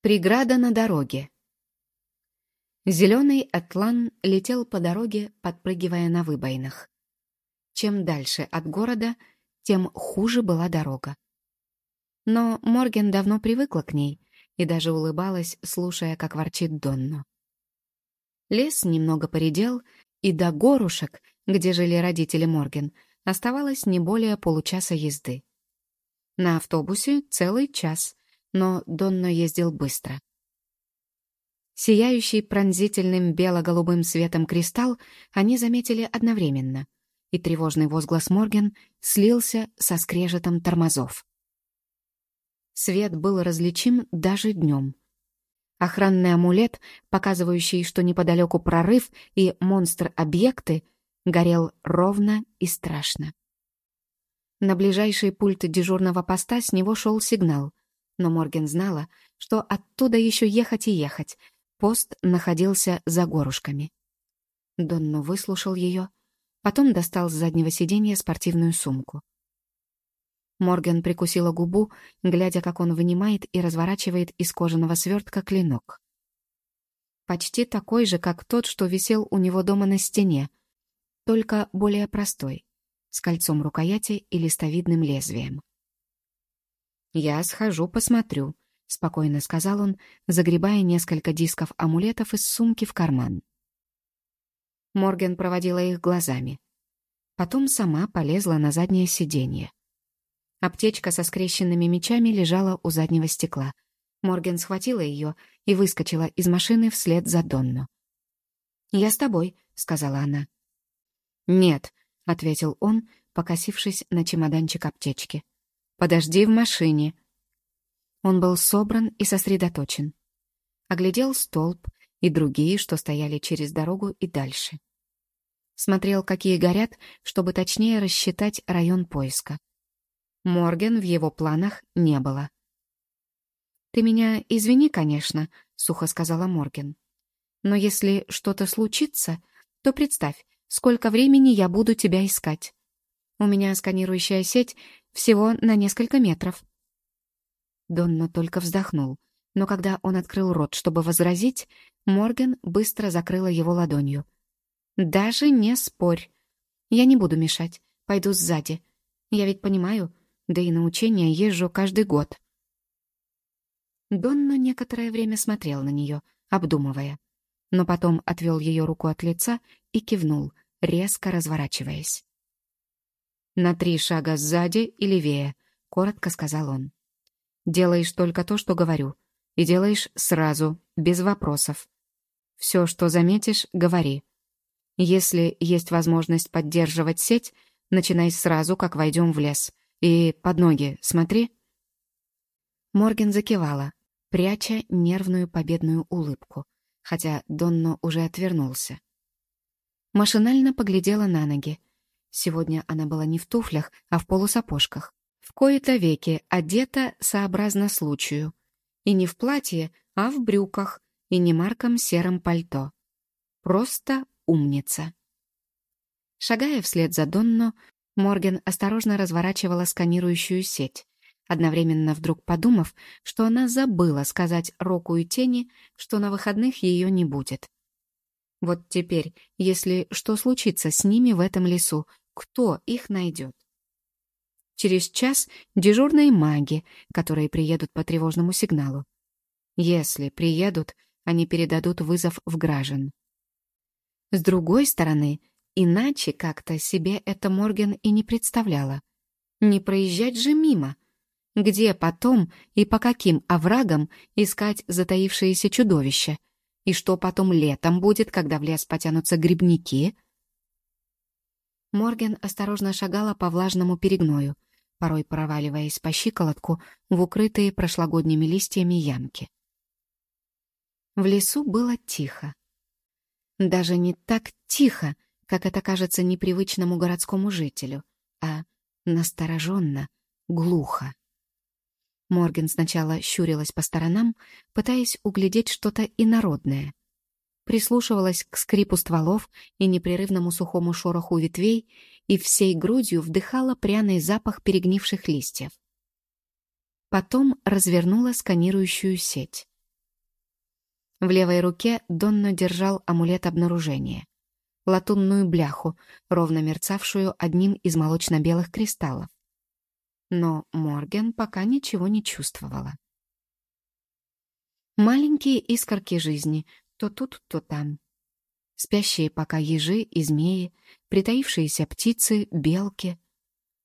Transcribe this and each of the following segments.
Преграда на дороге. Зеленый атлан летел по дороге, подпрыгивая на выбоинах. Чем дальше от города, тем хуже была дорога. Но Морген давно привыкла к ней и даже улыбалась, слушая, как ворчит Донно. Лес немного поредел, и до горушек, где жили родители Морген, оставалось не более получаса езды. На автобусе целый час, но Донно ездил быстро. Сияющий пронзительным бело-голубым светом кристалл они заметили одновременно, и тревожный возглас Морген слился со скрежетом тормозов. Свет был различим даже днем. Охранный амулет, показывающий, что неподалеку прорыв и монстр-объекты, горел ровно и страшно. На ближайший пульт дежурного поста с него шел сигнал, но Морген знала, что оттуда еще ехать и ехать. Пост находился за горушками. Донно выслушал ее, потом достал с заднего сиденья спортивную сумку. Морген прикусила губу, глядя, как он вынимает и разворачивает из кожаного свертка клинок. Почти такой же, как тот, что висел у него дома на стене, только более простой, с кольцом рукояти и листовидным лезвием. «Я схожу, посмотрю», — спокойно сказал он, загребая несколько дисков амулетов из сумки в карман. Морген проводила их глазами. Потом сама полезла на заднее сиденье. Аптечка со скрещенными мечами лежала у заднего стекла. Морген схватила ее и выскочила из машины вслед за Донну. «Я с тобой», — сказала она. «Нет», — ответил он, покосившись на чемоданчик аптечки. «Подожди в машине». Он был собран и сосредоточен. Оглядел столб и другие, что стояли через дорогу и дальше. Смотрел, какие горят, чтобы точнее рассчитать район поиска. Морген в его планах не было. «Ты меня извини, конечно», — сухо сказала Морген. «Но если что-то случится, то представь, сколько времени я буду тебя искать. У меня сканирующая сеть всего на несколько метров». Донно только вздохнул, но когда он открыл рот, чтобы возразить, Морген быстро закрыла его ладонью. «Даже не спорь. Я не буду мешать. Пойду сзади. Я ведь понимаю, да и на учения езжу каждый год». Донно некоторое время смотрел на нее, обдумывая, но потом отвел ее руку от лица и кивнул, резко разворачиваясь. «На три шага сзади и левее», — коротко сказал он. «Делаешь только то, что говорю. И делаешь сразу, без вопросов. Все, что заметишь, говори. Если есть возможность поддерживать сеть, начинай сразу, как войдем в лес. И под ноги смотри». Морген закивала, пряча нервную победную улыбку, хотя Донно уже отвернулся. Машинально поглядела на ноги. Сегодня она была не в туфлях, а в полусапожках. В кои-то веки одета сообразно случаю. И не в платье, а в брюках, и не марком сером пальто. Просто умница. Шагая вслед за Донно, Морген осторожно разворачивала сканирующую сеть, одновременно вдруг подумав, что она забыла сказать Року и Тени, что на выходных ее не будет. Вот теперь, если что случится с ними в этом лесу, кто их найдет? Через час дежурные маги, которые приедут по тревожному сигналу. Если приедут, они передадут вызов в граждан. С другой стороны, иначе как-то себе это Морген и не представляла. Не проезжать же мимо. Где потом и по каким оврагам искать затаившиеся чудовища? И что потом летом будет, когда в лес потянутся грибники? Морген осторожно шагала по влажному перегною, порой проваливаясь по щиколотку в укрытые прошлогодними листьями ямки. В лесу было тихо. Даже не так тихо, как это кажется непривычному городскому жителю, а настороженно, глухо. Морген сначала щурилась по сторонам, пытаясь углядеть что-то инородное. Прислушивалась к скрипу стволов и непрерывному сухому шороху ветвей и всей грудью вдыхала пряный запах перегнивших листьев. Потом развернула сканирующую сеть. В левой руке Донно держал амулет обнаружения. Латунную бляху, ровно мерцавшую одним из молочно-белых кристаллов. Но Морген пока ничего не чувствовала. Маленькие искорки жизни, то тут, то там. Спящие пока ежи и змеи, притаившиеся птицы, белки.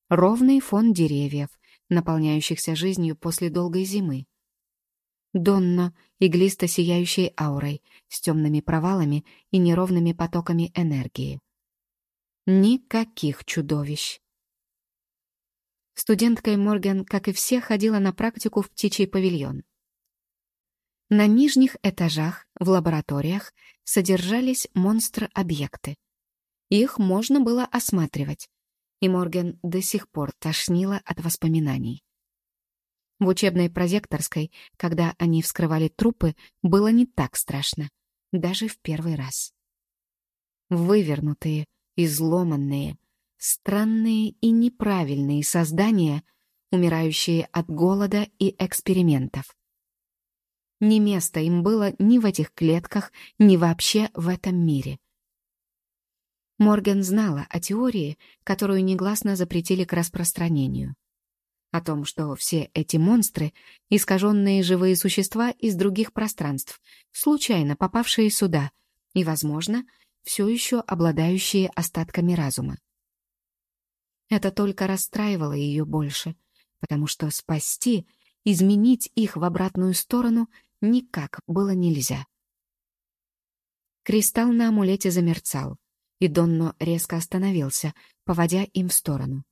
Ровный фон деревьев, наполняющихся жизнью после долгой зимы. Донно, иглисто сияющей аурой, с темными провалами и неровными потоками энергии. Никаких чудовищ. Студенткой Морган, как и все, ходила на практику в птичий павильон. На нижних этажах, в лабораториях, содержались монстр-объекты. Их можно было осматривать, и Морген до сих пор тошнила от воспоминаний. В учебной прозекторской, когда они вскрывали трупы, было не так страшно, даже в первый раз. Вывернутые, изломанные, странные и неправильные создания, умирающие от голода и экспериментов. Не место им было ни в этих клетках, ни вообще в этом мире. Морган знала о теории, которую негласно запретили к распространению. О том, что все эти монстры — искаженные живые существа из других пространств, случайно попавшие сюда и, возможно, все еще обладающие остатками разума. Это только расстраивало ее больше, потому что спасти, изменить их в обратную сторону никак было нельзя. Кристалл на амулете замерцал, и Донно резко остановился, поводя им в сторону.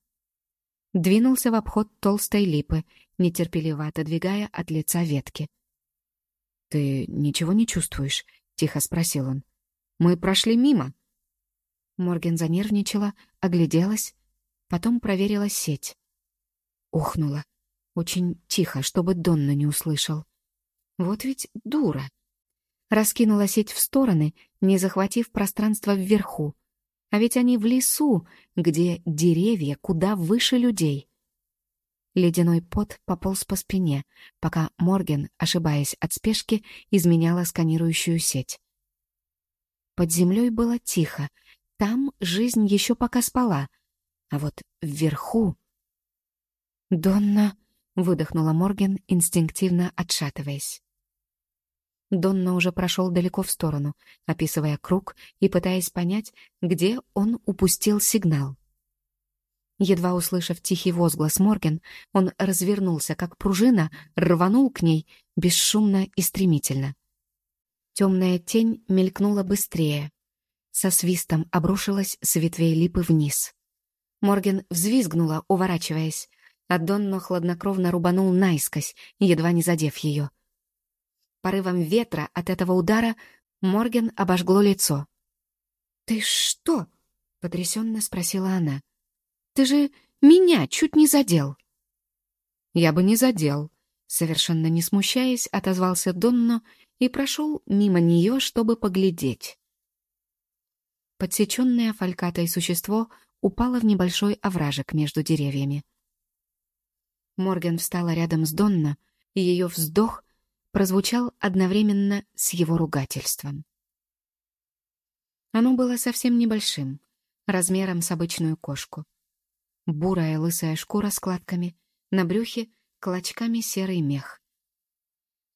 Двинулся в обход толстой липы, нетерпеливо отодвигая от лица ветки. «Ты ничего не чувствуешь?» — тихо спросил он. «Мы прошли мимо». Морген занервничала, огляделась, потом проверила сеть. Ухнула. Очень тихо, чтобы Донна не услышал. Вот ведь дура. Раскинула сеть в стороны, не захватив пространство вверху. А ведь они в лесу, где деревья куда выше людей. Ледяной пот пополз по спине, пока Морген, ошибаясь от спешки, изменяла сканирующую сеть. Под землей было тихо, там жизнь еще пока спала, а вот вверху... «Донна!» — выдохнула Морген, инстинктивно отшатываясь. Донна уже прошел далеко в сторону, описывая круг и пытаясь понять, где он упустил сигнал. Едва услышав тихий возглас Морген, он развернулся, как пружина, рванул к ней, бесшумно и стремительно. Темная тень мелькнула быстрее. Со свистом обрушилась с ветвей липы вниз. Морген взвизгнула, уворачиваясь, а Донно хладнокровно рубанул наискось, едва не задев ее — Порывом ветра от этого удара Морген обожгло лицо. «Ты что?» — потрясенно спросила она. «Ты же меня чуть не задел». «Я бы не задел», — совершенно не смущаясь, отозвался Донно и прошел мимо нее, чтобы поглядеть. Подсеченное фалькатой существо упало в небольшой овражек между деревьями. Морген встала рядом с Донно, и ее вздох прозвучал одновременно с его ругательством. Оно было совсем небольшим, размером с обычную кошку. Бурая лысая шкура с кладками, на брюхе клочками серый мех.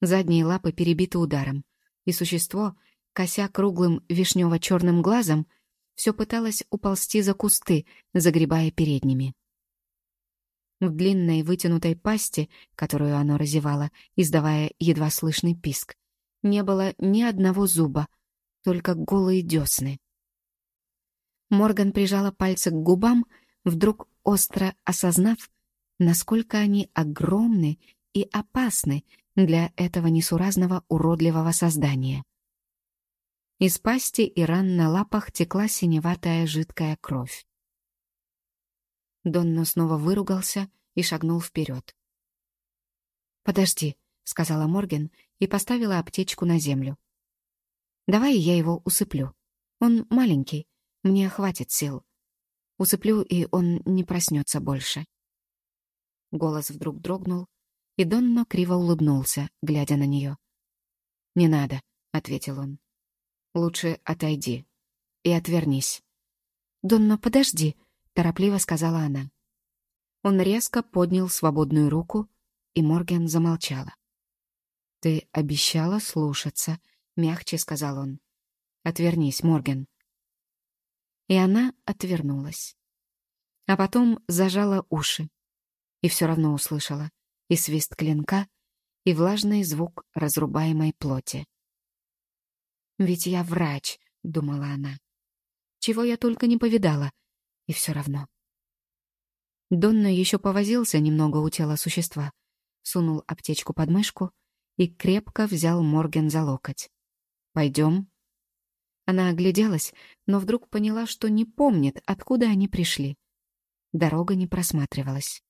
Задние лапы перебиты ударом, и существо, кося круглым вишнево-черным глазом, все пыталось уползти за кусты, загребая передними. В длинной вытянутой пасти, которую оно разевало, издавая едва слышный писк, не было ни одного зуба, только голые десны. Морган прижала пальцы к губам, вдруг остро осознав, насколько они огромны и опасны для этого несуразного уродливого создания. Из пасти и ран на лапах текла синеватая жидкая кровь. Донно снова выругался и шагнул вперед. «Подожди», — сказала Морген и поставила аптечку на землю. «Давай я его усыплю. Он маленький, мне хватит сил. Усыплю, и он не проснется больше». Голос вдруг дрогнул, и Донно криво улыбнулся, глядя на нее. «Не надо», — ответил он. «Лучше отойди и отвернись». «Донна, подожди», — торопливо сказала она. Он резко поднял свободную руку, и Морген замолчала. «Ты обещала слушаться», — мягче сказал он. «Отвернись, Морген». И она отвернулась. А потом зажала уши. И все равно услышала и свист клинка, и влажный звук разрубаемой плоти. «Ведь я врач», — думала она. «Чего я только не повидала, и все равно». Донна еще повозился немного у тела существа, сунул аптечку под мышку и крепко взял Морген за локоть. «Пойдем?» Она огляделась, но вдруг поняла, что не помнит, откуда они пришли. Дорога не просматривалась.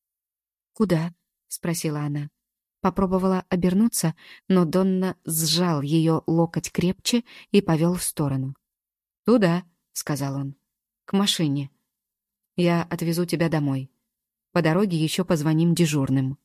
«Куда?» — спросила она. Попробовала обернуться, но Донна сжал ее локоть крепче и повел в сторону. «Туда», — сказал он, — «к машине. Я отвезу тебя домой. По дороге еще позвоним дежурным».